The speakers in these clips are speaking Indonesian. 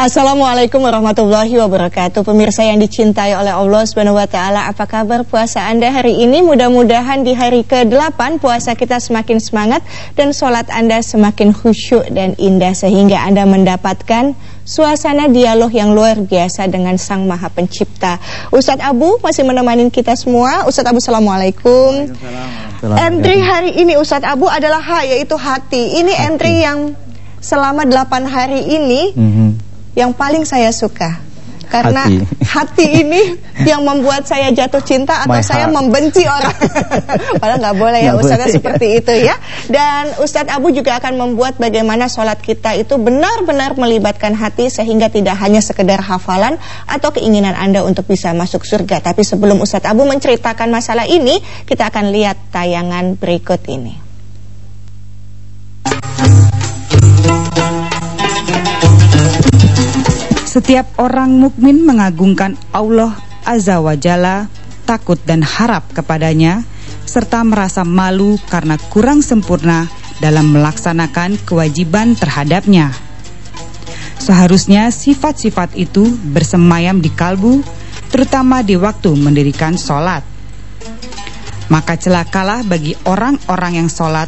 Assalamualaikum warahmatullahi wabarakatuh. Pemirsa yang dicintai oleh Allah Subhanahu wa taala, apa kabar puasa Anda hari ini? Mudah-mudahan di hari ke-8 puasa kita semakin semangat dan sholat Anda semakin khusyuk dan indah sehingga Anda mendapatkan suasana dialog yang luar biasa dengan Sang Maha Pencipta. Ustadz Abu masih menemani kita semua. Ustadz Abu, Assalamualaikum. Entry hari ini Ustadz Abu adalah ha, yaitu hati. Ini hati. entry yang selama 8 hari ini mm -hmm yang paling saya suka karena hati, hati ini yang membuat saya jatuh cinta atau My saya heart. membenci orang. Padahal nggak boleh ya Ustazah seperti itu ya. Dan Ustadz Abu juga akan membuat bagaimana sholat kita itu benar-benar melibatkan hati sehingga tidak hanya sekedar hafalan atau keinginan Anda untuk bisa masuk surga. Tapi sebelum Ustadz Abu menceritakan masalah ini, kita akan lihat tayangan berikut ini. Setiap orang mukmin mengagungkan Allah Azza wa Jalla, takut dan harap kepadanya, serta merasa malu karena kurang sempurna dalam melaksanakan kewajiban terhadapnya. Seharusnya sifat-sifat itu bersemayam di kalbu, terutama di waktu mendirikan sholat. Maka celakalah bagi orang-orang yang sholat,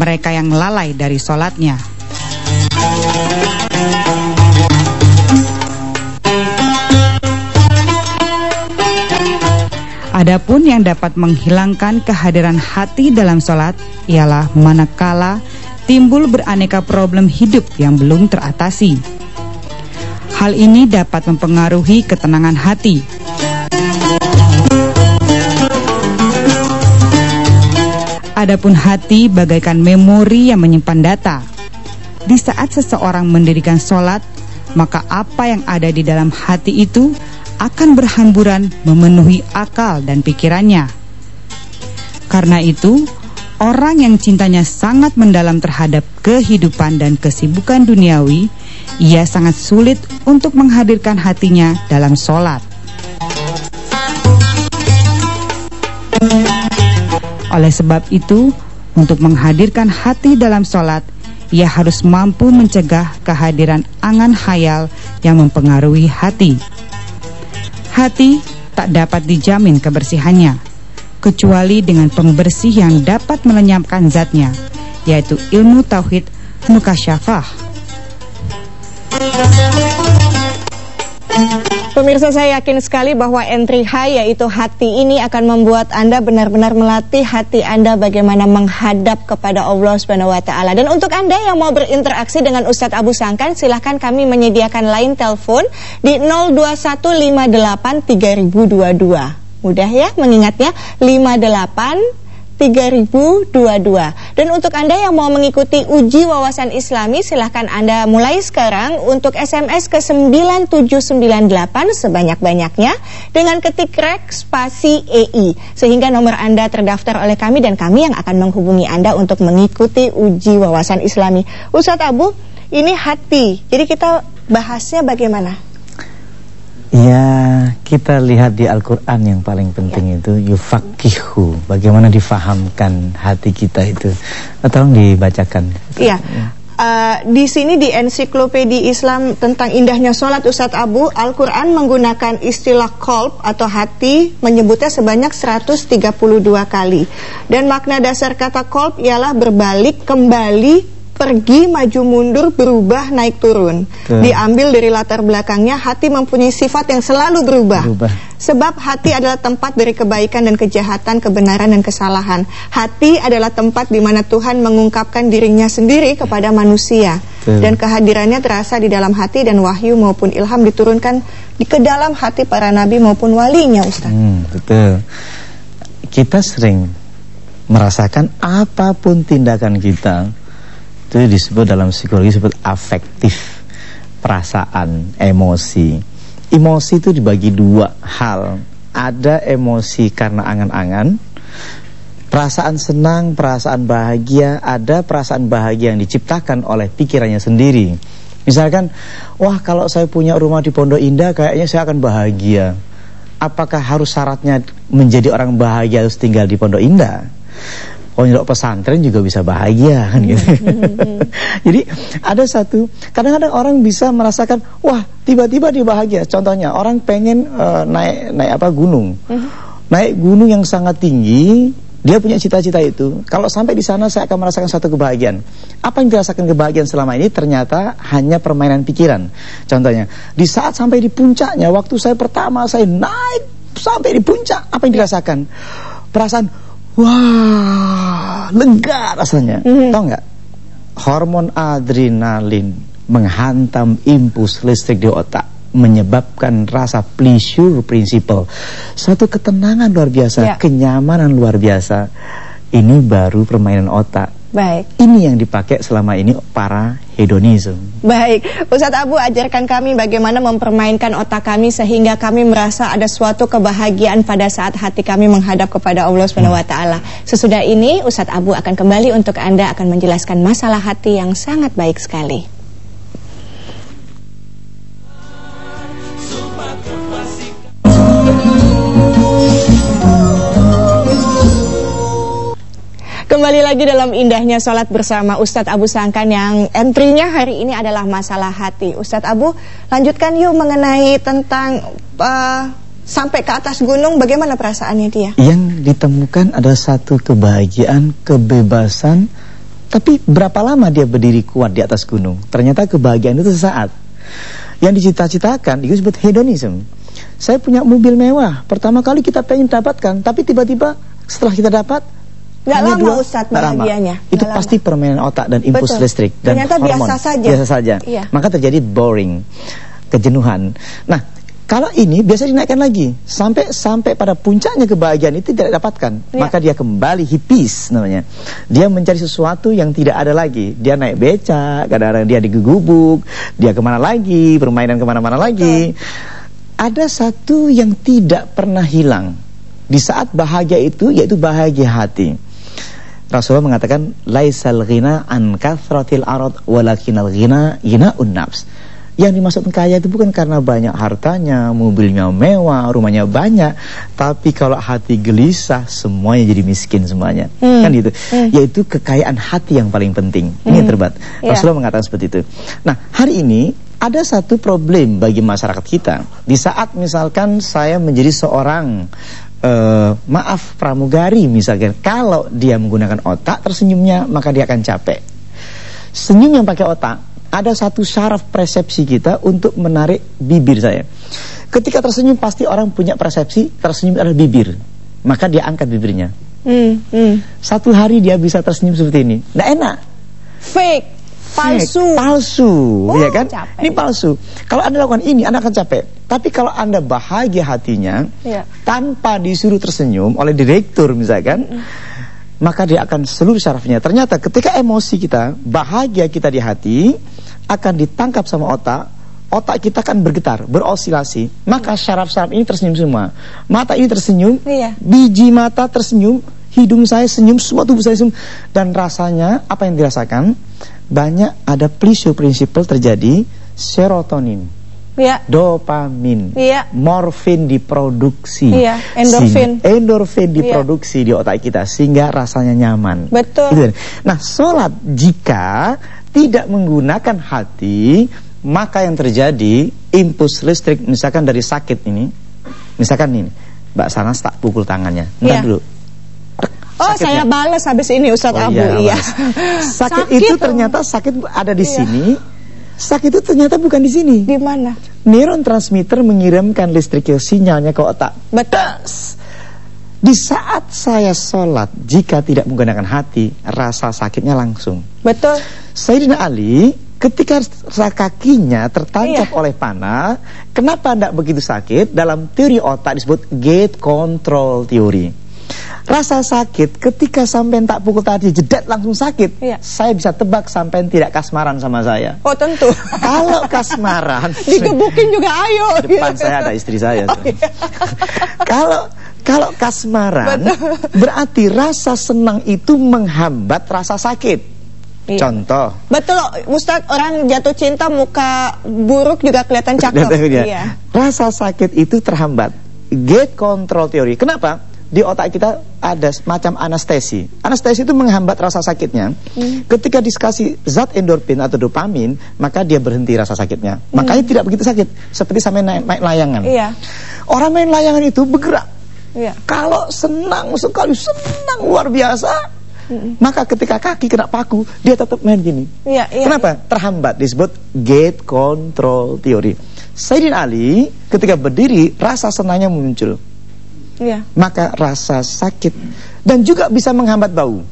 mereka yang lalai dari sholatnya. Adapun yang dapat menghilangkan kehadiran hati dalam sholat ialah manakala timbul beraneka problem hidup yang belum teratasi. Hal ini dapat mempengaruhi ketenangan hati. Adapun hati bagaikan memori yang menyimpan data. Di saat seseorang mendirikan sholat, maka apa yang ada di dalam hati itu akan berhamburan memenuhi akal dan pikirannya. Karena itu, orang yang cintanya sangat mendalam terhadap kehidupan dan kesibukan duniawi, ia sangat sulit untuk menghadirkan hatinya dalam sholat. Oleh sebab itu, untuk menghadirkan hati dalam sholat, ia harus mampu mencegah kehadiran angan hayal yang mempengaruhi hati. Hati tak dapat dijamin kebersihannya, kecuali dengan pembersih yang dapat melenyapkan zatnya, yaitu ilmu tauhid mukasyafah. Pemirsa saya yakin sekali bahwa entry high yaitu hati ini akan membuat Anda benar-benar melatih hati Anda bagaimana menghadap kepada Allah Subhanahu wa taala. Dan untuk Anda yang mau berinteraksi dengan Ustadz Abu Sangkan, silahkan kami menyediakan line telepon di 021583022. Mudah ya mengingatnya 58 3022. Dan untuk Anda yang mau mengikuti uji wawasan Islami, silahkan Anda mulai sekarang untuk SMS ke 9798 sebanyak-banyaknya dengan ketik rek spasi EI. Sehingga nomor Anda terdaftar oleh kami dan kami yang akan menghubungi Anda untuk mengikuti uji wawasan Islami. Ustadz Abu, ini hati. Jadi kita bahasnya bagaimana? Ya, kita lihat di Al-Quran yang paling penting ya. itu yufakihu, bagaimana difahamkan hati kita itu. Tolong dibacakan. Iya. Uh, di sini di ensiklopedia Islam tentang indahnya sholat Ustadz Abu Al-Quran menggunakan istilah kolb atau hati menyebutnya sebanyak 132 kali dan makna dasar kata kolb ialah berbalik kembali pergi, maju, mundur, berubah, naik turun. Tuh. Diambil dari latar belakangnya hati mempunyai sifat yang selalu berubah. berubah. Sebab hati adalah tempat dari kebaikan dan kejahatan, kebenaran dan kesalahan. Hati adalah tempat di mana Tuhan mengungkapkan dirinya sendiri kepada manusia. Tuh. Dan kehadirannya terasa di dalam hati dan wahyu maupun ilham diturunkan di ke dalam hati para nabi maupun walinya, Ustaz. Hmm, betul. Kita sering merasakan apa pun tindakan kita itu disebut dalam psikologi disebut afektif perasaan emosi. Emosi itu dibagi dua hal. Ada emosi karena angan-angan perasaan senang perasaan bahagia ada perasaan bahagia yang diciptakan oleh pikirannya sendiri. Misalkan wah kalau saya punya rumah di Pondok Indah kayaknya saya akan bahagia. Apakah harus syaratnya menjadi orang bahagia harus tinggal di Pondok Indah pondok pesantren juga bisa bahagia kan gitu. Jadi ada satu kadang-kadang orang bisa merasakan wah tiba-tiba dia bahagia. Contohnya orang pengen uh, naik naik apa gunung. Hmm. Naik gunung yang sangat tinggi, dia punya cita-cita itu. Kalau sampai di sana saya akan merasakan satu kebahagiaan. Apa yang dirasakan kebahagiaan selama ini ternyata hanya permainan pikiran. Contohnya, di saat sampai di puncaknya, waktu saya pertama saya naik sampai di puncak, apa yang dirasakan? Perasaan wah, lega rasanya. Mm -hmm. Tahu nggak? Hormon adrenalin menghantam impuls listrik di otak menyebabkan rasa pleasure principle suatu ketenangan luar biasa ya. kenyamanan luar biasa ini baru permainan otak Baik. Ini yang dipakai selama ini para hedonism. Baik, Ustadz Abu ajarkan kami bagaimana mempermainkan otak kami sehingga kami merasa ada suatu kebahagiaan pada saat hati kami menghadap kepada Allah Subhanahu wa taala. Sesudah ini Ustadz Abu akan kembali untuk Anda akan menjelaskan masalah hati yang sangat baik sekali. Lagi dalam indahnya sholat bersama Ustadz Abu Sangkan yang entry-nya hari ini adalah masalah hati. Ustadz Abu, lanjutkan yuk mengenai tentang uh, sampai ke atas gunung, bagaimana perasaannya dia? Yang ditemukan adalah satu kebahagiaan, kebebasan, tapi berapa lama dia berdiri kuat di atas gunung? Ternyata kebahagiaan itu sesaat. Yang dicita-citakan itu disebut hedonism. Saya punya mobil mewah, pertama kali kita pengen dapatkan, tapi tiba-tiba setelah kita dapat Gak lama dua, Ustadz bahagianya Itu Gak pasti lama. permainan otak dan impuls Betul. listrik Dan Ternyata hormon biasa saja Biasa saja iya. Maka terjadi boring Kejenuhan Nah kalau ini biasa dinaikkan lagi sampai sampai pada puncaknya kebahagiaan itu tidak dapatkan, ya. maka dia kembali hipis namanya. Dia mencari sesuatu yang tidak ada lagi. Dia naik beca, kadang-kadang dia digugubuk, dia ke mana lagi, permainan ke mana-mana lagi. Ada satu yang tidak pernah hilang di saat bahagia itu, yaitu bahagia hati. Rasulullah mengatakan laisal ghina an kathratil arad walakinal ghina ghinaun nafs. Yang dimaksud kaya itu bukan karena banyak hartanya, mobilnya mewah, rumahnya banyak, tapi kalau hati gelisah semuanya jadi miskin semuanya. Hmm. Kan gitu. Hmm. Yaitu kekayaan hati yang paling penting. Hmm. Ini yang hmm. terbat. Yeah. Rasulullah mengatakan seperti itu. Nah, hari ini ada satu problem bagi masyarakat kita. Di saat misalkan saya menjadi seorang uh, maaf pramugari misalkan. Kalau dia menggunakan otak tersenyumnya maka dia akan capek. Senyum yang pakai otak ada satu syaraf persepsi kita untuk menarik bibir saya. Ketika tersenyum pasti orang punya persepsi tersenyum adalah bibir. Maka dia angkat bibirnya. Hmm, hmm. satu hari dia bisa tersenyum seperti ini. Nah enak. Fake palsu. Palsu, oh, ya kan? Capek. Ini palsu. Kalau Anda lakukan ini, Anda akan capek. Tapi kalau Anda bahagia hatinya, ya. tanpa disuruh tersenyum oleh direktur misalkan, mm maka dia akan seluruh syarafnya. Ternyata ketika emosi kita, bahagia kita di hati, akan ditangkap sama otak, otak kita akan bergetar, berosilasi. Maka syaraf-syaraf ini tersenyum semua. Mata ini tersenyum, iya. biji mata tersenyum, hidung saya senyum, semua tubuh saya senyum. Dan rasanya, apa yang dirasakan? Banyak ada pleasure principle terjadi serotonin ya. dopamin, ya. morfin diproduksi, ya. endorfin, sehingga, endorfin diproduksi ya. di otak kita sehingga rasanya nyaman. Betul. Gitu. Nah, sholat jika tidak menggunakan hati, maka yang terjadi impuls listrik misalkan dari sakit ini, misalkan ini, Mbak Sanas tak pukul tangannya, entar ya. dulu Oh, sakitnya. saya balas habis ini Ustaz oh, Abu. Iya. iya. Sakit, sakit itu ternyata sakit ada di iya. sini. Sakit itu ternyata bukan di sini. Di mana? Neuron transmitter mengirimkan listrik sinyalnya ke otak. Betul. Di saat saya sholat, jika tidak menggunakan hati, rasa sakitnya langsung. Betul. Sayyidina Ali, ketika kakinya tertancap iya. oleh panah, kenapa tidak begitu sakit? Dalam teori otak disebut gate control teori. Rasa sakit ketika sampai tak pukul tadi jedet langsung sakit. Iya. Saya bisa tebak sampai tidak kasmaran sama saya. Oh tentu. Kalau kasmaran, digebukin juga ayo. Depan gitu. saya ada istri saya. Oh, iya. Kalau kalau kasmaran Betul. berarti rasa senang itu menghambat rasa sakit. Iya. Contoh. Betul, Ustaz, orang jatuh cinta muka buruk juga kelihatan cakep. Iya. Rasa sakit itu terhambat. Gate control teori. Kenapa? Di otak kita ada semacam anestesi. Anestesi itu menghambat rasa sakitnya. Hmm. Ketika dikasih zat endorfin atau dopamin, maka dia berhenti rasa sakitnya. Hmm. Makanya tidak begitu sakit. Seperti sampai naik, naik layangan. Iya. Orang main layangan itu bergerak. Iya. Kalau senang sekali, senang luar biasa, hmm. maka ketika kaki kena paku, dia tetap main gini. Iya, iya, Kenapa? Iya. Terhambat disebut gate control theory. Sayyidina Ali ketika berdiri rasa senangnya muncul ya. maka rasa sakit dan juga bisa menghambat bau.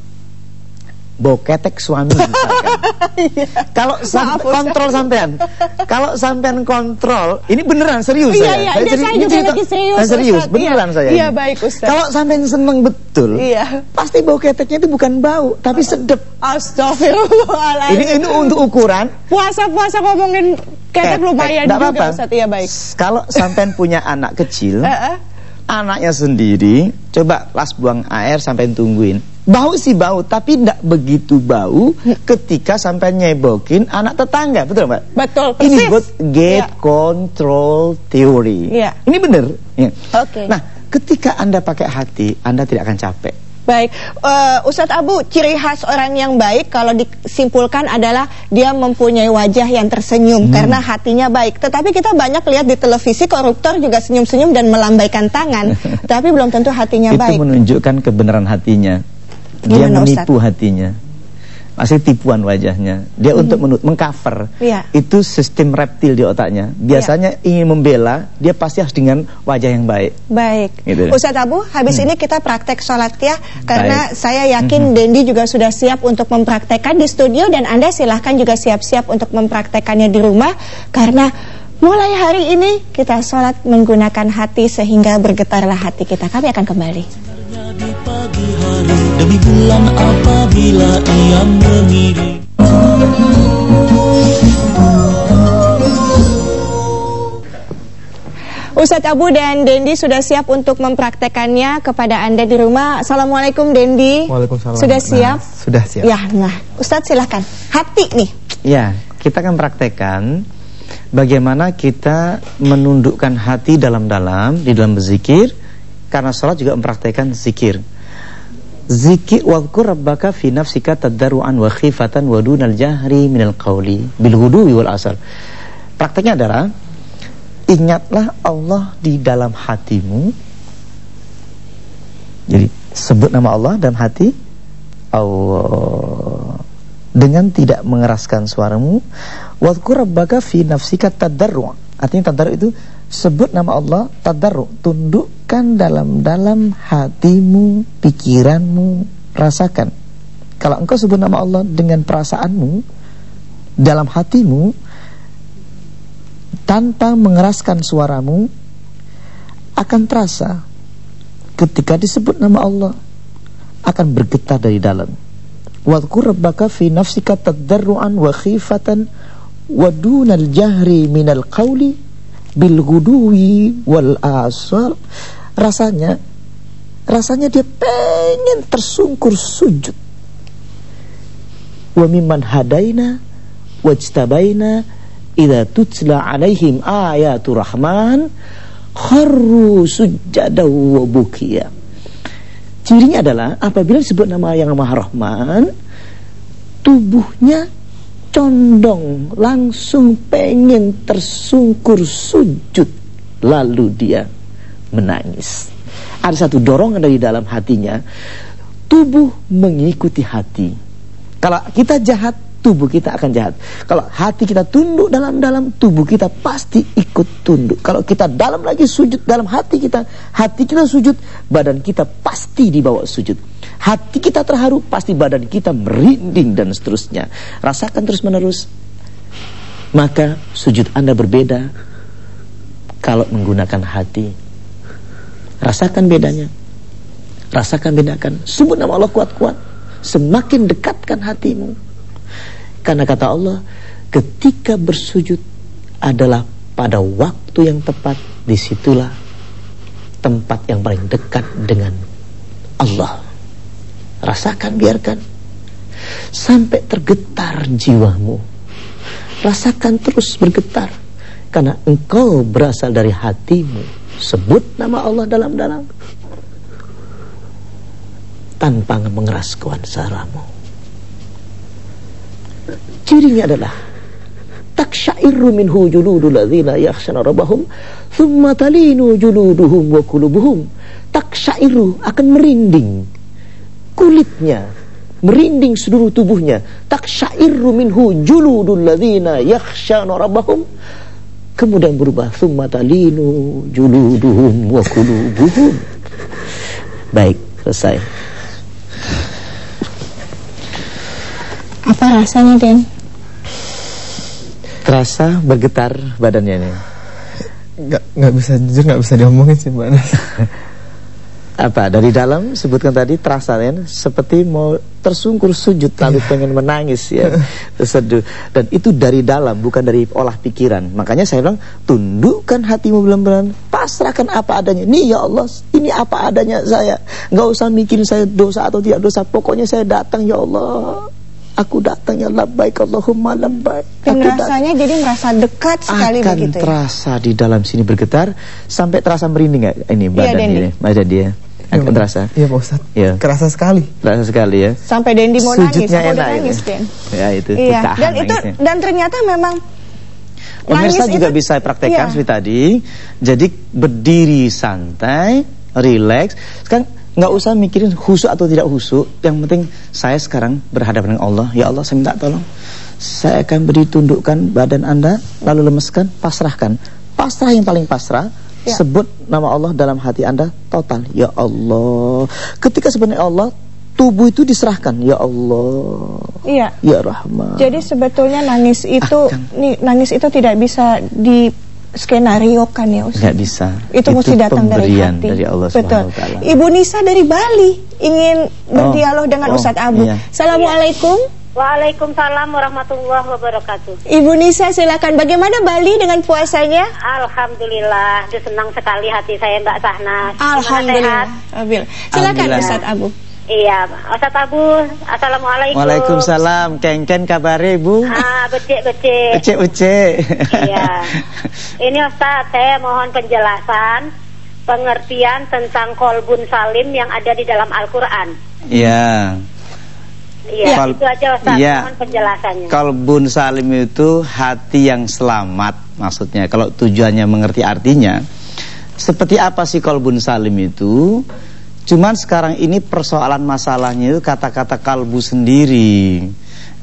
Bau ketek suami iya. kalau sam kontrol sampean. Kalau sampean kontrol ini beneran serius iya, saya. iya, saya, seri saya juga lagi serius nah, serius Ustaz. beneran iya. saya iya baik Ustaz. Kalau sampean seneng betul iya. pasti bau keteknya itu bukan bau tapi sedep. Astagfirullahaladzim. Ini ini untuk ukuran. Puasa-puasa ngomongin ketek lumayan juga apa -apa. Ustaz. Iya baik. Kalau sampean punya anak kecil anaknya sendiri coba las buang air sampai tungguin bau sih bau tapi tidak begitu bau ketika sampai nyebokin anak tetangga betul mbak betul persis. ini disebut gate ya. control theory ya. ini benar ya. oke okay. nah ketika anda pakai hati anda tidak akan capek Baik, uh, Ustadz Abu, ciri khas orang yang baik kalau disimpulkan adalah dia mempunyai wajah yang tersenyum hmm. karena hatinya baik. Tetapi kita banyak lihat di televisi koruptor juga senyum-senyum dan melambaikan tangan, tapi belum tentu hatinya Itu baik. Itu menunjukkan kebenaran hatinya. Dia Gimana, menipu Ustadz? hatinya masih tipuan wajahnya. Dia hmm. untuk menut mengcover. Ya. Itu sistem reptil di otaknya. Biasanya ya. ingin membela, dia pasti harus dengan wajah yang baik. Baik. Gitu. Ustaz Abu, habis hmm. ini kita praktek sholat ya karena baik. saya yakin hmm. Dendi juga sudah siap untuk mempraktekkan di studio dan Anda silahkan juga siap-siap untuk mempraktekannya di rumah karena mulai hari ini kita sholat menggunakan hati sehingga bergetarlah hati kita. Kami akan kembali di pagi hari bulan apabila ia mengirim Ustadz Abu dan Dendi sudah siap untuk mempraktekannya kepada Anda di rumah. Assalamualaikum Dendi. Waalaikumsalam. Sudah siap? Nah, sudah siap. Ya, nah Ustadz silahkan. Hati nih. Ya, kita akan praktekkan bagaimana kita menundukkan hati dalam-dalam di dalam berzikir karena sholat juga mempraktekkan zikir. Zikir wadhkur rabbaka fi nafsika tadarruan wa khifatan wa dunal jahri minal qawli bil ghudwi wal asar. Prakteknya adalah ingatlah Allah di dalam hatimu. Jadi sebut nama Allah dalam hati Allah dengan tidak mengeraskan suaramu. Wadhkur rabbaka fi nafsika tadarruan. Artinya tadarru itu sebut nama Allah tadarru tundukkan dalam-dalam hatimu pikiranmu rasakan. Kalau engkau sebut nama Allah dengan perasaanmu dalam hatimu tanpa mengeraskan suaramu akan terasa ketika disebut nama Allah akan bergetar dari dalam. Wadhkur rabbaka fi nafsika tadarruan wa khifatan wa dunal jahri minal qawli bil guduwi wal asal rasanya rasanya dia pengen tersungkur sujud. Wa mimman hadaina wajtabaina idza tutla alaihim ayatu rahman kharru sujada wa bukiya. Cirinya adalah apabila disebut nama yang Maha Rahman tubuhnya condong langsung pengen tersungkur sujud. Lalu dia menangis ada satu dorongan dari dalam hatinya tubuh mengikuti hati kalau kita jahat tubuh kita akan jahat. Kalau hati kita tunduk dalam-dalam, tubuh kita pasti ikut tunduk. Kalau kita dalam lagi sujud dalam hati kita, hati kita sujud, badan kita pasti dibawa sujud. Hati kita terharu, pasti badan kita merinding dan seterusnya. Rasakan terus-menerus. Maka sujud Anda berbeda kalau menggunakan hati. Rasakan bedanya. Rasakan bedakan. Sebut nama Allah kuat-kuat. Semakin dekatkan hatimu karena kata Allah, ketika bersujud adalah pada waktu yang tepat, di situlah tempat yang paling dekat dengan Allah. Rasakan, biarkan. Sampai tergetar jiwamu. Rasakan terus bergetar. Karena engkau berasal dari hatimu. Sebut nama Allah dalam-dalam. tanpa mengeraskan suaramu. Cirinya adalah taksyairu minhu juludul ladzina yakhshana rabbahum thumma talinu juluduhum wa qulubuhum taksyairu akan merinding kulitnya merinding seluruh tubuhnya taksyairu minhu juludul ladzina yakhshana rabbahum kemudian berubah. Thumma talinu juluduhum wa qulubuhum. Baik selesai. Apa rasanya Den terasa bergetar badannya nih nggak nggak bisa jujur nggak bisa diomongin sih mbak apa dari dalam sebutkan tadi terasa kan seperti mau tersungkur sujud lalu pengen menangis ya. Terseduh. Dan itu dari dalam bukan dari olah pikiran. Makanya saya bilang tundukkan hatimu benar-benar pasrahkan apa adanya. Nih ya Allah ini apa adanya saya. Nggak usah mikirin saya dosa atau tidak dosa. Pokoknya saya datang ya Allah. Aku datang ya labbaik Allahumma labbaik. Dan rasanya jadi merasa dekat sekali akan begitu ya. terasa di dalam sini bergetar sampai terasa merinding nggak ini badan Dendi. ini badan dia akan terasa iya pak Ustad Iya. kerasa sekali terasa sekali ya Sampai Dendi mau nangis, Sujudnya aku udah enak nangis ini. Den. ya itu Iya, dan itu nangisnya. dan ternyata memang Pemirsa nangis juga itu- bisa praktekkan Iya. seperti tadi. Jadi berdiri santai, rileks. Sekarang nggak usah mikirin khusuk atau tidak khusuk. Yang penting saya sekarang berhadapan dengan Allah. Ya Allah, saya minta tolong. Saya akan beri tundukkan badan Anda, lalu lemeskan, pasrahkan. Pasrah yang paling pasrah. Ya. Sebut nama Allah dalam hati Anda total. Ya Allah. Ketika sebenarnya Allah, tubuh itu diserahkan. Ya Allah. Iya. Ya Rahman. Jadi sebetulnya nangis itu nih, nangis itu tidak bisa di skenariokan ya Ustaz. Nggak bisa. Itu, mesti datang dari hati. dari Allah Betul. Ibu Nisa dari Bali ingin berdialog dengan oh, Ustadz Abu. iya. Assalamualaikum. Waalaikumsalam warahmatullahi wabarakatuh. Ibu Nisa silakan. Bagaimana Bali dengan puasanya? Alhamdulillah, Duh, senang sekali hati saya Mbak. Gimana Alhamdulillah. sehat? Abil. Silakan. Ustadz Abu. Iya, Ustaz Abu, Assalamualaikum. Waalaikumsalam, kengken kabare Bu? Ah, becek becek. Ucek ucek. Iya. Ini Ustaz, saya mohon penjelasan pengertian tentang kolbun salim yang ada di dalam Al-Quran. Iya. Iya, Kol- itu aja Ustaz, iya. penjelasannya. Kalbun salim itu hati yang selamat maksudnya. Kalau tujuannya mengerti artinya, seperti apa sih kalbun salim itu? Cuman sekarang ini persoalan masalahnya itu kata-kata kalbu sendiri.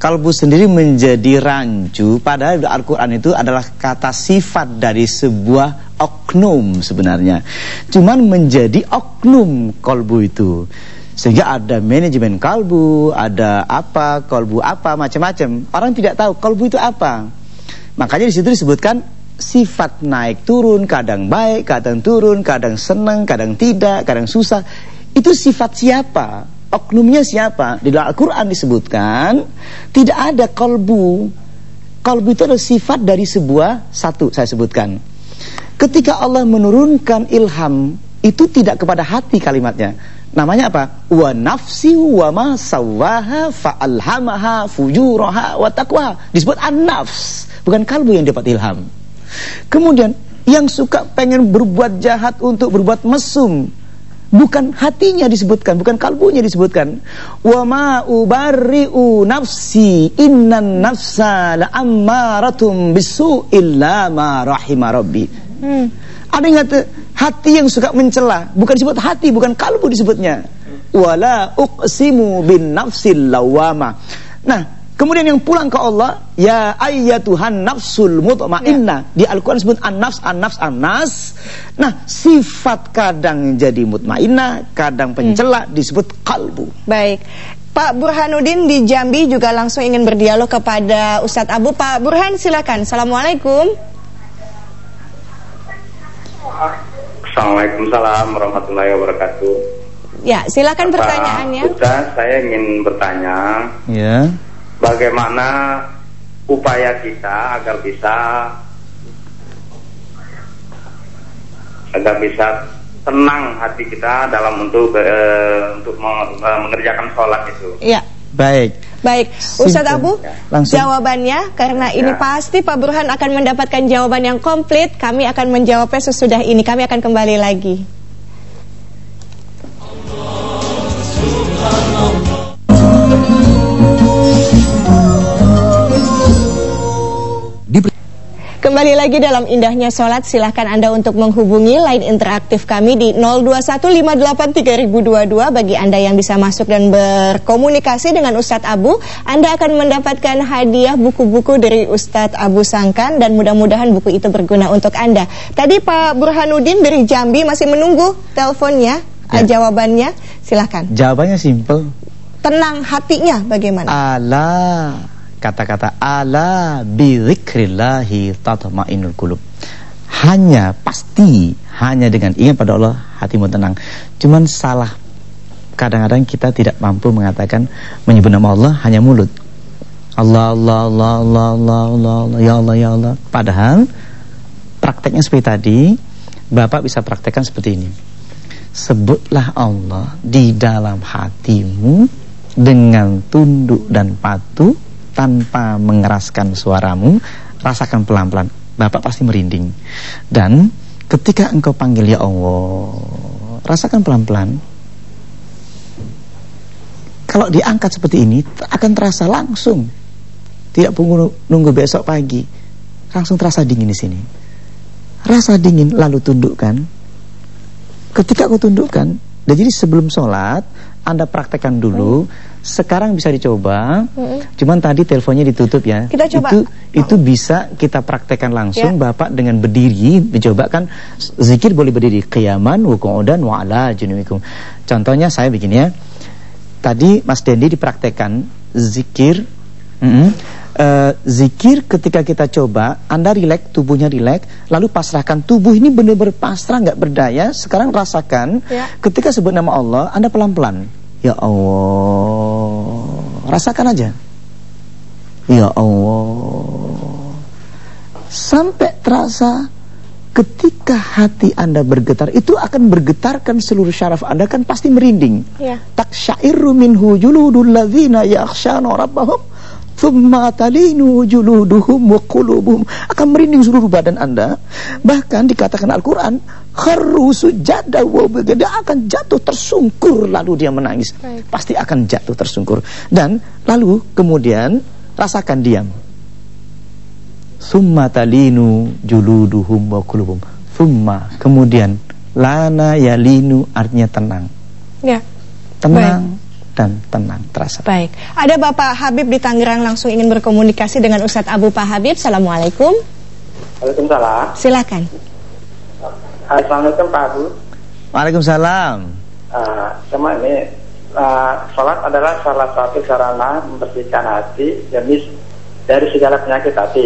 Kalbu sendiri menjadi rancu padahal Al-Quran itu adalah kata sifat dari sebuah oknum sebenarnya. Cuman menjadi oknum kalbu itu. Sehingga ada manajemen kalbu, ada apa, kalbu apa, macam-macam. Orang tidak tahu kalbu itu apa. Makanya di situ disebutkan sifat naik turun, kadang baik, kadang turun, kadang senang, kadang tidak, kadang susah. Itu sifat siapa? Oknumnya siapa? Di dalam Al-Quran disebutkan tidak ada kalbu. Kalbu itu adalah sifat dari sebuah satu saya sebutkan. Ketika Allah menurunkan ilham itu tidak kepada hati kalimatnya. Namanya apa? Wa nafsi wa ma sawwaha fa alhamaha fujuraha wa taqwa. Disebut an-nafs, bukan kalbu yang dapat ilham. Kemudian yang suka pengen berbuat jahat untuk berbuat mesum Bukan hatinya disebutkan, bukan kalbunya disebutkan. Wa ma ubarri'u nafsi innan nafsa la'ammaratum bisu illa ma rahima rabbi. Hmm. Ada yang kata hati yang suka mencela, bukan disebut hati, bukan kalbu disebutnya. Wala uqsimu bin nafsil lawama. Nah, kemudian yang pulang ke Allah, ya ayyatuhan nafsul mutmainnah. Di Al-Qur'an disebut an-nafs, an-nafs, an-nas. Nah, sifat kadang jadi mutmainnah, kadang pencela disebut kalbu. Baik. Pak Burhanuddin di Jambi juga langsung ingin berdialog kepada Ustadz Abu. Pak Burhan silakan. Assalamualaikum. Assalamualaikum warahmatullahi wabarakatuh. Ya, silakan Pak pertanyaannya. Ustaz, saya ingin bertanya Ya. bagaimana upaya kita agar bisa agar bisa tenang hati kita dalam untuk eh, untuk eh, mengerjakan sholat itu. Ya. Baik. Baik, Ustadz Abu, Langsung. jawabannya karena ini Ya. pasti Pak Burhan akan mendapatkan jawaban yang komplit. Kami akan menjawabnya sesudah ini. Kami akan kembali lagi. Kembali lagi dalam indahnya sholat, silahkan Anda untuk menghubungi line interaktif kami di 02158322 bagi Anda yang bisa masuk dan berkomunikasi dengan Ustadz Abu. Anda akan mendapatkan hadiah buku-buku dari Ustadz Abu Sangkan dan mudah-mudahan buku itu berguna untuk Anda. Tadi Pak Burhanuddin dari Jambi masih menunggu teleponnya, ya. jawabannya. Silahkan. Jawabannya simple. Tenang hatinya bagaimana? Allah kata-kata ala bidzikrillahi tatma'innul qulub. Hanya pasti hanya dengan ingat pada Allah hatimu tenang. Cuman salah kadang-kadang kita tidak mampu mengatakan menyebut nama Allah hanya mulut. Allah Allah Allah Allah Allah Allah, Allah ya Allah ya Allah. Padahal prakteknya seperti tadi, Bapak bisa praktekkan seperti ini. Sebutlah Allah di dalam hatimu dengan tunduk dan patuh tanpa mengeraskan suaramu, rasakan pelan-pelan. Bapak pasti merinding. Dan ketika engkau panggil ya Allah, rasakan pelan-pelan. Kalau diangkat seperti ini akan terasa langsung. Tidak perlu nunggu besok pagi. Langsung terasa dingin di sini. Rasa dingin lalu tundukkan. Ketika kau tundukkan, dan jadi sebelum sholat anda praktekkan dulu. Sekarang bisa dicoba. Hmm. Cuman tadi teleponnya ditutup ya. Kita coba. Itu itu bisa kita praktekkan langsung. Ya. Bapak dengan berdiri dicoba kan zikir boleh berdiri qiyaman wa qu'udan wa ala junubikum. Contohnya saya begini ya. Tadi Mas Dendi dipraktekkan zikir mm -hmm. Uh, zikir ketika kita coba, Anda rileks, tubuhnya rileks, lalu pasrahkan tubuh ini benar-benar pasrah, nggak berdaya. Sekarang rasakan, ya. ketika sebut nama Allah, Anda pelan-pelan. Ya Allah. Rasakan aja. Ya Allah. Sampai terasa Ketika hati anda bergetar Itu akan bergetarkan seluruh syaraf anda Kan pasti merinding. Ya. Taksyairu minhu juludul ladhina Yakhshana rabbahum Thumma talinu juluduhum wa qulubuhum akan merinding seluruh badan Anda. Bahkan dikatakan Al-Qur'an kharru sujada wa akan jatuh tersungkur lalu dia menangis. Baik. Pasti akan jatuh tersungkur. Dan lalu kemudian rasakan diam. Thumma talinu juluduhum wa qulubuhum. Thumma kemudian lana yalinu artinya tenang. Ya. Tenang. Baik dan tenang terasa. Baik, ada Bapak Habib di Tangerang langsung ingin berkomunikasi dengan Ustadz Abu Pak Habib. Assalamualaikum. Waalaikumsalam. Silakan. Assalamualaikum Pak Abu. Waalaikumsalam. Uh, sama ini uh, sholat adalah salah satu sarana membersihkan hati demi dari segala penyakit hati.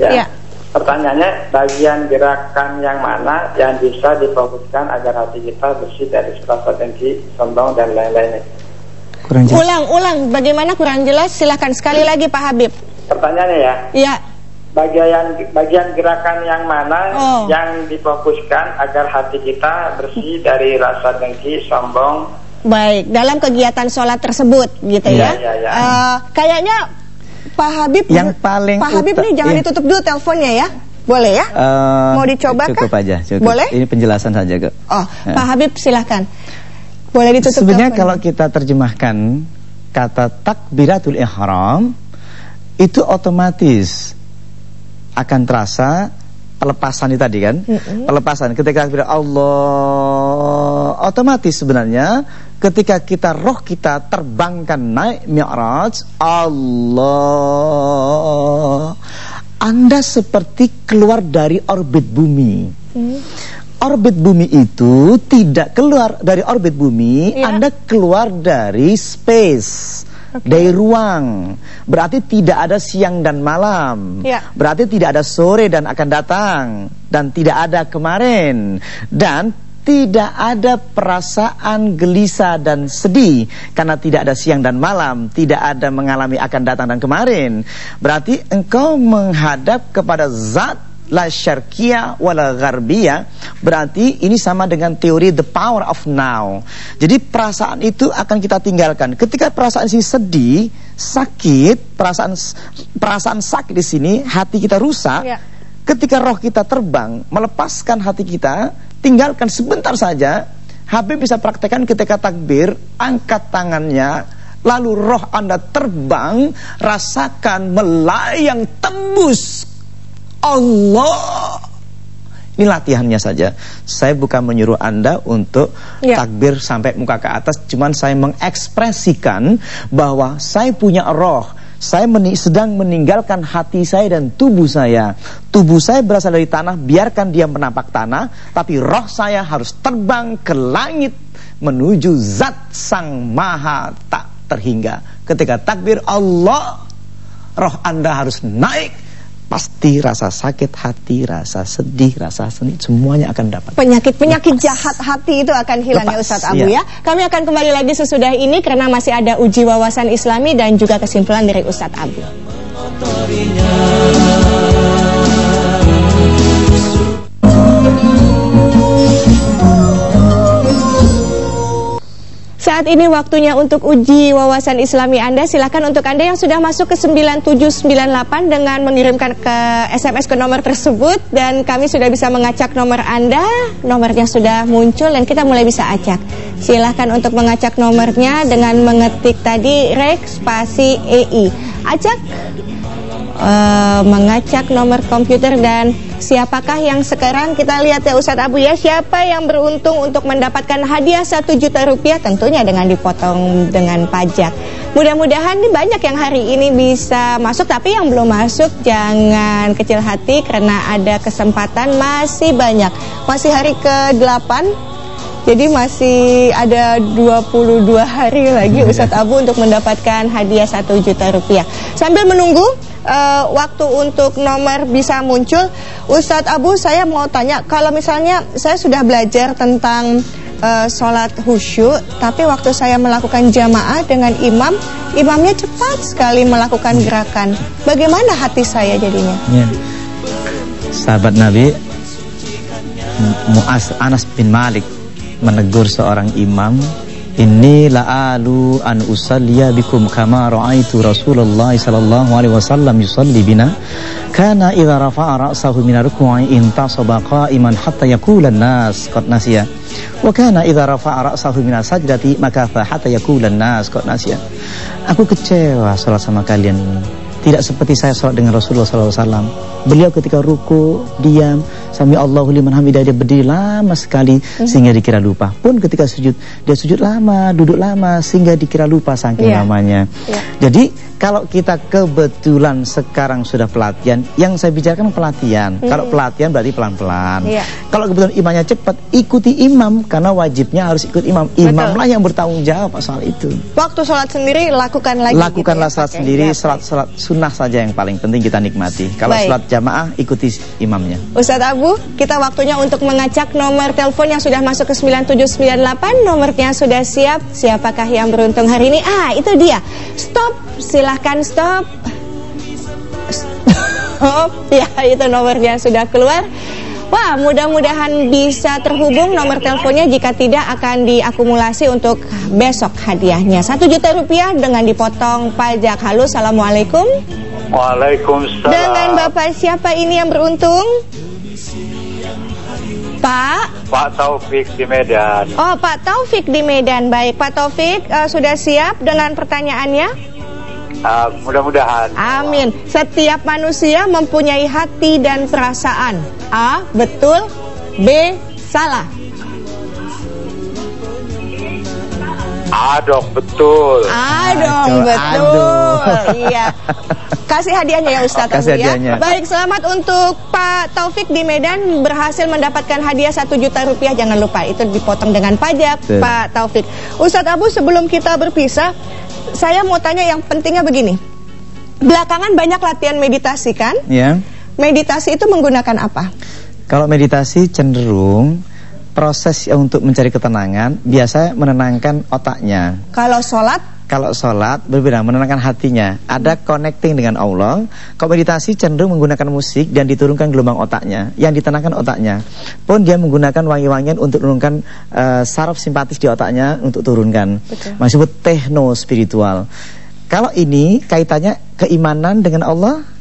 Ya. ya. Pertanyaannya, bagian gerakan yang mana yang bisa difokuskan agar hati kita bersih dari rasa dengki, sombong, dan lain-lainnya? Ulang, ulang. Bagaimana kurang jelas? Silahkan sekali lagi Pak Habib. Pertanyaannya ya? Iya. Bagian bagian gerakan yang mana oh. yang difokuskan agar hati kita bersih dari rasa dengki, sombong? Baik, dalam kegiatan sholat tersebut, gitu ya? Iya, iya. Uh, kayaknya Pak Habib yang paling Pak Habib nih jangan iya. ditutup dulu teleponnya ya. Boleh ya? Uh, Mau dicoba Cukup kah? aja, cukup. Boleh? Ini penjelasan saja, kok. Oh, ya. Pak Habib silahkan. Boleh ditutup Sebenarnya kalau kita terjemahkan kata takbiratul ihram itu otomatis akan terasa pelepasan itu tadi kan mm -hmm. pelepasan ketika takbir Allah otomatis sebenarnya ketika kita roh kita terbangkan naik mi'raj Allah Anda seperti keluar dari orbit bumi hmm. Orbit bumi itu tidak keluar dari orbit bumi ya. Anda keluar dari space okay. dari ruang. Berarti tidak ada siang dan malam. Ya. Berarti tidak ada sore dan akan datang dan tidak ada kemarin dan tidak ada perasaan gelisah dan sedih karena tidak ada siang dan malam, tidak ada mengalami akan datang dan kemarin. Berarti engkau menghadap kepada zat la syarqiyah wala gharbiyah berarti ini sama dengan teori the power of now. Jadi perasaan itu akan kita tinggalkan. Ketika perasaan ini sedih, sakit, perasaan perasaan sakit di sini, hati kita rusak. Ya. Ketika roh kita terbang, melepaskan hati kita, tinggalkan sebentar saja. Habib bisa praktekkan ketika takbir, angkat tangannya, lalu roh Anda terbang, rasakan melayang tembus Allah. Ini latihannya saja. Saya bukan menyuruh Anda untuk ya. takbir sampai muka ke atas, cuman saya mengekspresikan bahwa saya punya roh. Saya meni sedang meninggalkan hati saya dan tubuh saya. Tubuh saya berasal dari tanah, biarkan dia menapak tanah, tapi roh saya harus terbang ke langit menuju zat sang maha tak terhingga. Ketika takbir Allah, roh Anda harus naik pasti rasa sakit hati, rasa sedih, rasa seni semuanya akan dapat. Penyakit-penyakit jahat hati itu akan hilang ya Ustadz Abu ya. ya. Kami akan kembali lagi sesudah ini karena masih ada uji wawasan Islami dan juga kesimpulan dari Ustadz Abu. Saat ini waktunya untuk uji wawasan islami Anda. Silakan untuk Anda yang sudah masuk ke 9798 Dengan mengirimkan ke SMS ke nomor tersebut. Dan kami sudah bisa mengacak nomor Anda. Nomornya sudah muncul dan kita mulai bisa acak. Silahkan untuk mengacak nomornya dengan mengetik tadi Rek spasi EI Acak. Uh, mengacak nomor komputer dan siapakah yang sekarang? Kita lihat ya Ustadz Abu ya. Siapa yang beruntung untuk mendapatkan hadiah satu juta rupiah? Tentunya dengan dipotong dengan pajak. Mudah-mudahan nih banyak yang hari ini bisa masuk. Tapi yang belum masuk jangan kecil hati karena ada kesempatan masih banyak. Masih hari ke-8 jadi masih ada 22 hari lagi iya. Ustadz Abu untuk mendapatkan hadiah satu juta rupiah. Sambil menunggu uh, waktu untuk nomor bisa muncul Ustadz Abu saya mau tanya kalau misalnya saya sudah belajar tentang uh, sholat khusyuk tapi waktu saya melakukan jamaah dengan imam imamnya cepat sekali melakukan gerakan bagaimana hati saya jadinya ya. sahabat Nabi Mu'az Anas bin Malik menegur seorang imam Inni la'alu an usalliya bikum kama ra'aitu Rasulullah sallallahu alaihi wasallam yusalli bina. Kana idza rafa'a ra'sahu min ar-ruk'i intasaba qa'iman hatta yaqula an-nas. Qad nasiya. Wa kana idza rafa'a ra'sahu min as-sajdati hatta yaqula an-nas. Qad nasiya. Aku kecewa salat sama kalian tidak seperti saya sholat dengan Rasulullah SAW. Beliau ketika ruku, diam, sambil Allahu liman hamidah dia berdiri lama sekali hmm. sehingga dikira lupa. Pun ketika sujud, dia sujud lama, duduk lama sehingga dikira lupa saking yeah. lamanya. Yeah. Jadi kalau kita kebetulan sekarang sudah pelatihan, yang saya bicarakan pelatihan. Hmm. Kalau pelatihan berarti pelan-pelan. Yeah. Kalau kebetulan imamnya cepat, ikuti imam karena wajibnya harus ikut imam. Imamlah yang bertanggung jawab soal itu. Waktu sholat sendiri lakukan lagi. Lakukanlah gitu ya? sholat okay. sendiri, ya, sholat sholat sunnah saja yang paling penting kita nikmati. Kalau Baik. sholat jamaah ikuti imamnya. Ustadz Abu, kita waktunya untuk mengacak nomor telepon yang sudah masuk ke 9798. Nomornya sudah siap. Siapakah yang beruntung hari ini? Ah, itu dia. Stop, silahkan stop Stop Ya itu nomornya sudah keluar Wah mudah-mudahan bisa terhubung. Nomor teleponnya Jika tidak akan diakumulasi untuk besok hadiahnya. Satu juta rupiah dengan dipotong pajak. Halo Assalamualaikum. Waalaikumsalam. Dengan Bapak siapa ini yang beruntung? Pak? Pak Taufik di Medan. Oh Pak Taufik di Medan. Baik Pak Taufik uh, sudah siap dengan pertanyaannya? Uh, mudah-mudahan. Amin. Setiap manusia mempunyai hati dan perasaan. A. Betul. B. Salah. A dong betul. A dong betul. Iya. Kasih hadiahnya ya Ustaz Kasih ya. hadiahnya. Baik, selamat untuk Pak Taufik di Medan berhasil mendapatkan hadiah satu juta rupiah. Jangan lupa itu dipotong dengan pajak Betul. Pak Taufik. Ustadz Abu sebelum kita berpisah, saya mau tanya yang pentingnya begini. Belakangan banyak latihan meditasi kan? Ya. Meditasi itu menggunakan apa? Kalau meditasi cenderung proses untuk mencari ketenangan biasa menenangkan otaknya. Kalau sholat kalau sholat berbeda menenangkan hatinya. Ada connecting dengan Allah. Kalau meditasi cenderung menggunakan musik dan diturunkan gelombang otaknya yang ditenangkan otaknya. Pun dia menggunakan wangi-wangian untuk menurunkan uh, saraf simpatis di otaknya untuk turunkan. Maksud tekno spiritual. Kalau ini kaitannya keimanan dengan Allah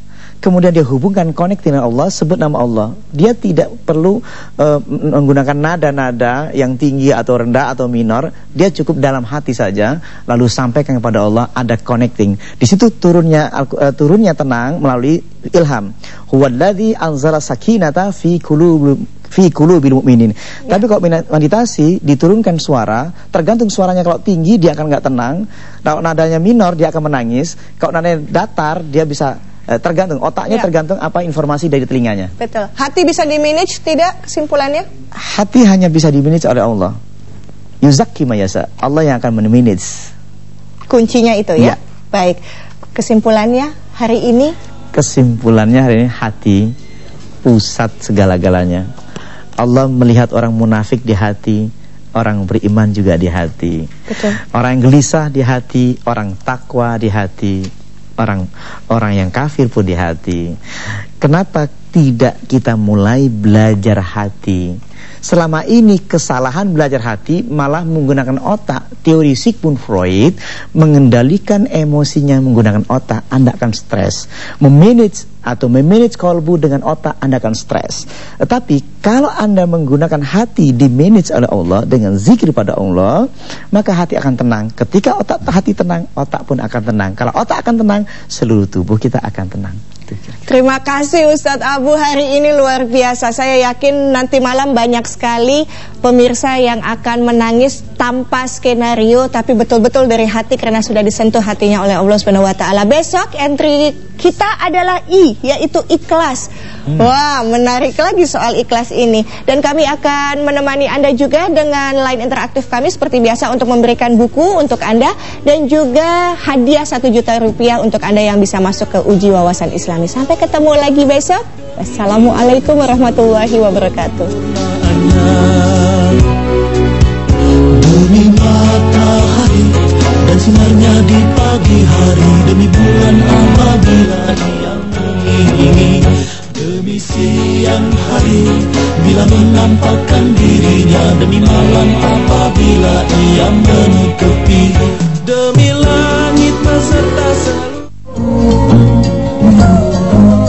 kemudian dia hubungkan connect dengan Allah, sebut nama Allah. Dia tidak perlu uh, menggunakan nada-nada yang tinggi atau rendah atau minor. Dia cukup dalam hati saja, lalu sampaikan kepada Allah ada connecting. Di situ turunnya uh, turunnya tenang melalui ilham. Huwallazi anzala sakinata fi qulubi fi qulubil mu'minin. Ya. Tapi kalau meditasi diturunkan suara, tergantung suaranya kalau tinggi dia akan nggak tenang, kalau nadanya minor dia akan menangis, kalau nadanya datar dia bisa tergantung otaknya ya. tergantung apa informasi dari telinganya. Betul. Hati bisa di manage tidak kesimpulannya? Hati hanya bisa di manage oleh Allah. Yuzakki mayasa. Allah yang akan manage. Kuncinya itu ya. ya. Baik. Kesimpulannya hari ini? Kesimpulannya hari ini hati pusat segala-galanya. Allah melihat orang munafik di hati, orang beriman juga di hati. Betul. Orang yang gelisah di hati, orang takwa di hati, orang orang yang kafir pun di hati. Kenapa tidak kita mulai belajar hati? Selama ini kesalahan belajar hati malah menggunakan otak. Teori Sigmund Freud mengendalikan emosinya menggunakan otak, Anda akan stres. Memanage atau memanage kolbu dengan otak, Anda akan stres. Tetapi kalau Anda menggunakan hati dimanage oleh Allah dengan zikir pada Allah, maka hati akan tenang. Ketika otak hati tenang, otak pun akan tenang. Kalau otak akan tenang, seluruh tubuh kita akan tenang. Terima kasih Ustadz Abu hari ini luar biasa. Saya yakin nanti malam banyak sekali pemirsa yang akan menangis tanpa skenario tapi betul-betul dari hati karena sudah disentuh hatinya oleh Allah Subhanahu wa taala. Besok entry kita adalah I yaitu ikhlas. Hmm. Wah, menarik lagi soal ikhlas ini. Dan kami akan menemani Anda juga dengan line interaktif kami seperti biasa untuk memberikan buku untuk Anda dan juga hadiah satu juta rupiah untuk Anda yang bisa masuk ke uji wawasan Islami. Sampai ketemu lagi besok. Wassalamualaikum warahmatullahi wabarakatuh. pagi hari demi bulan apabila dia mengiringi demi siang hari bila menampakkan dirinya demi malam apabila ia menutupi. Demi langit beserta selalu